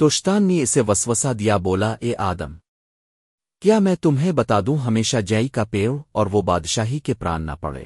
توشتان نے اسے وسوسا دیا، بولا، اے آدم، کیا میں تمہیں بتا دوں ہمیشہ جئی کا پیڑ اور وہ بادشاہی کے پران نہ پڑے؟